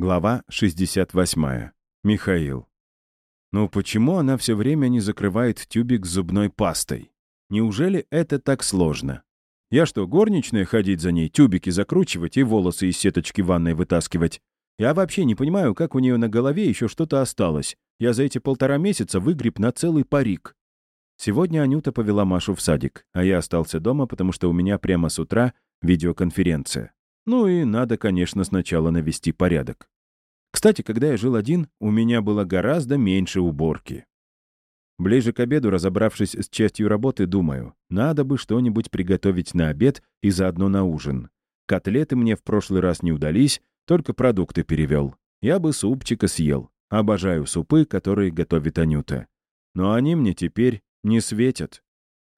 Глава 68. Михаил. Ну почему она все время не закрывает тюбик с зубной пастой? Неужели это так сложно? Я что, горничная ходить за ней, тюбики закручивать и волосы из сеточки ванной вытаскивать? Я вообще не понимаю, как у нее на голове еще что-то осталось. Я за эти полтора месяца выгреб на целый парик. Сегодня Анюта повела Машу в садик, а я остался дома, потому что у меня прямо с утра видеоконференция. Ну и надо, конечно, сначала навести порядок. Кстати, когда я жил один, у меня было гораздо меньше уборки. Ближе к обеду, разобравшись с частью работы, думаю, надо бы что-нибудь приготовить на обед и заодно на ужин. Котлеты мне в прошлый раз не удались, только продукты перевел. Я бы супчика съел. Обожаю супы, которые готовит Анюта. Но они мне теперь не светят.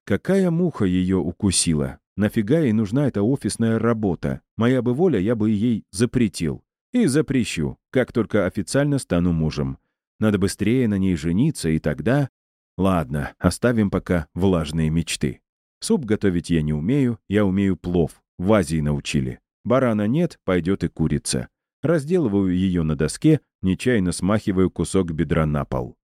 Какая муха ее укусила? Нафига ей нужна эта офисная работа? Моя бы воля, я бы ей запретил. И запрещу, как только официально стану мужем. Надо быстрее на ней жениться, и тогда... Ладно, оставим пока влажные мечты. Суп готовить я не умею, я умею плов. В Азии научили. Барана нет, пойдет и курица. Разделываю ее на доске, нечаянно смахиваю кусок бедра на пол.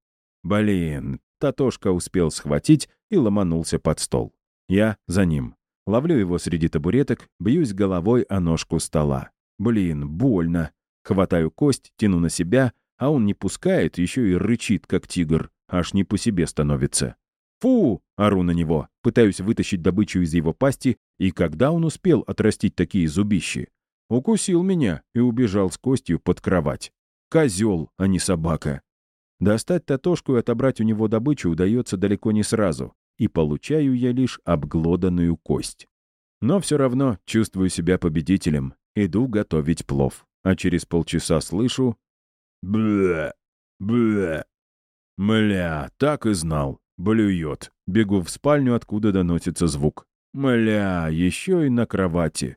Блин, Татошка успел схватить и ломанулся под стол. Я за ним. Ловлю его среди табуреток, бьюсь головой о ножку стола. Блин, больно. Хватаю кость, тяну на себя, а он не пускает, еще и рычит, как тигр. Аж не по себе становится. «Фу!» — ору на него. Пытаюсь вытащить добычу из его пасти, и когда он успел отрастить такие зубищи? Укусил меня и убежал с костью под кровать. Козел, а не собака. Достать Татошку и отобрать у него добычу удается далеко не сразу и получаю я лишь обглоданную кость. Но все равно чувствую себя победителем. Иду готовить плов. А через полчаса слышу «Бля! Бля!» «Мля, так и знал. Блюет. Бегу в спальню, откуда доносится звук. Мля, еще и на кровати.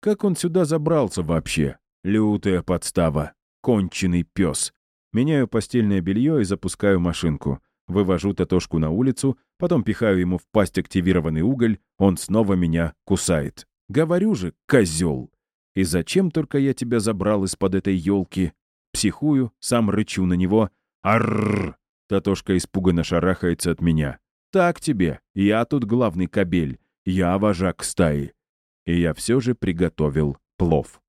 Как он сюда забрался вообще? Лютая подстава. Конченый пес. Меняю постельное белье и запускаю машинку. Вывожу Татошку на улицу, потом пихаю ему в пасть активированный уголь, он снова меня кусает. Говорю же, козел! И зачем только я тебя забрал из-под этой елки? Психую, сам рычу на него. Арррр! Татошка испуганно шарахается от меня. Так тебе, я тут главный кобель, я вожак стаи. И я все же приготовил плов.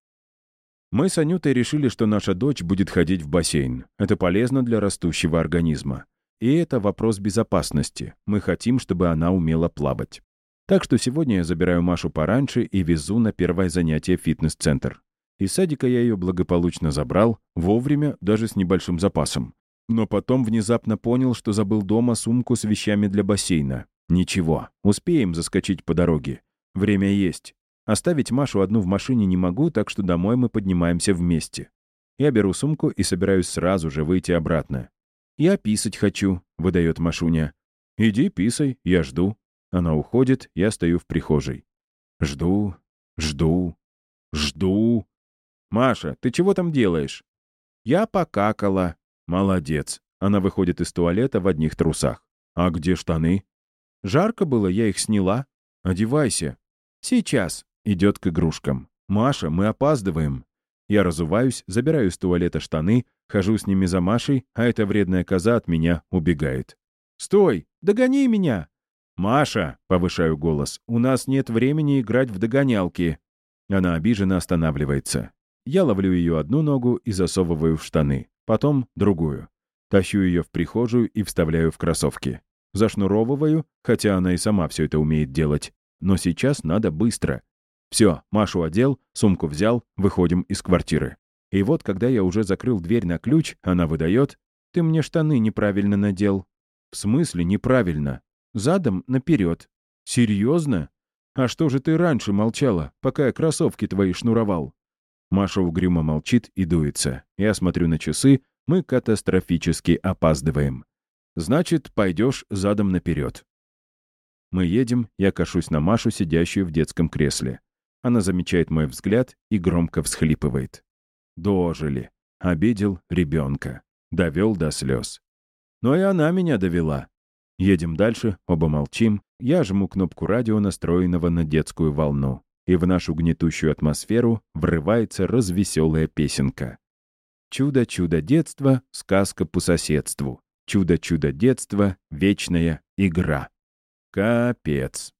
Мы с Анютой решили, что наша дочь будет ходить в бассейн. Это полезно для растущего организма. И это вопрос безопасности. Мы хотим, чтобы она умела плавать. Так что сегодня я забираю Машу пораньше и везу на первое занятие фитнес-центр. Из садика я ее благополучно забрал, вовремя, даже с небольшим запасом. Но потом внезапно понял, что забыл дома сумку с вещами для бассейна. Ничего, успеем заскочить по дороге. Время есть. Оставить Машу одну в машине не могу, так что домой мы поднимаемся вместе. Я беру сумку и собираюсь сразу же выйти обратно. «Я писать хочу», — выдает Машуня. «Иди писай, я жду». Она уходит, я стою в прихожей. Жду, жду, жду. «Маша, ты чего там делаешь?» «Я покакала». «Молодец». Она выходит из туалета в одних трусах. «А где штаны?» «Жарко было, я их сняла». «Одевайся». «Сейчас». Идет к игрушкам. «Маша, мы опаздываем». Я разуваюсь, забираю из туалета штаны, хожу с ними за Машей, а эта вредная коза от меня убегает. «Стой! Догони меня!» «Маша!» — повышаю голос. «У нас нет времени играть в догонялки!» Она обиженно останавливается. Я ловлю ее одну ногу и засовываю в штаны, потом другую. Тащу ее в прихожую и вставляю в кроссовки. Зашнуровываю, хотя она и сама все это умеет делать. Но сейчас надо быстро. Все, Машу одел, сумку взял, выходим из квартиры. И вот, когда я уже закрыл дверь на ключ, она выдает, «Ты мне штаны неправильно надел». «В смысле неправильно?» «Задом наперед». «Серьезно? А что же ты раньше молчала, пока я кроссовки твои шнуровал?» Маша угрюмо молчит и дуется. Я смотрю на часы, мы катастрофически опаздываем. «Значит, пойдешь задом наперед». Мы едем, я кашусь на Машу, сидящую в детском кресле. Она замечает мой взгляд и громко всхлипывает. Дожили. Обидел ребенка. Довел до слез. Но и она меня довела. Едем дальше, оба молчим. Я жму кнопку радио, настроенного на детскую волну. И в нашу гнетущую атмосферу врывается развеселая песенка. Чудо-чудо детства, сказка по соседству. Чудо-чудо детства, вечная игра. Капец.